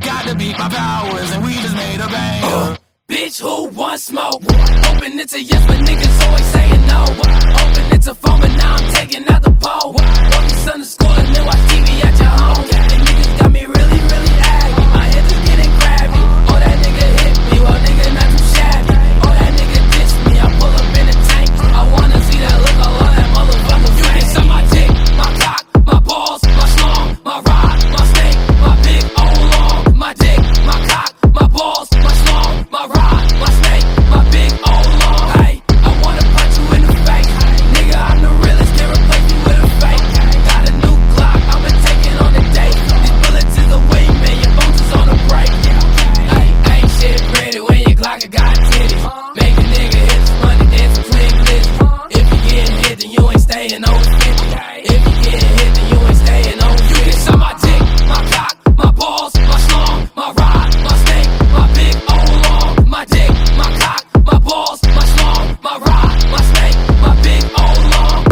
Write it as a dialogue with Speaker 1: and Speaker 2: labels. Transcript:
Speaker 1: Got to beat my powers, and we just made a banger.
Speaker 2: Bitch, who wants smoke? Hoping it's a yes, but niggas always saying no. staying on 50. If you getting hit, then you ain't staying on 50. You can suck my dick, my cock, my balls, my slong, my rod, my snake, my big old long. My dick, my cock, my balls, my slong, my rod, my snake, my big old long.